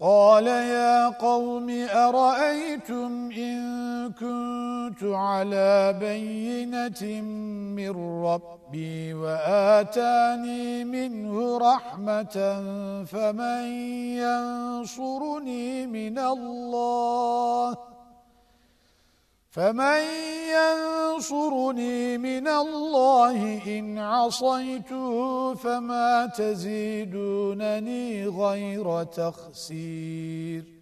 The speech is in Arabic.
قال يا قوم أرأيتم إن كنت على بينة من ربي وآتاني منه رحمة فمن ينصرني من الله؟ فمن ينصرني من الله إن عصيته فما تزيدونني غير تخسير.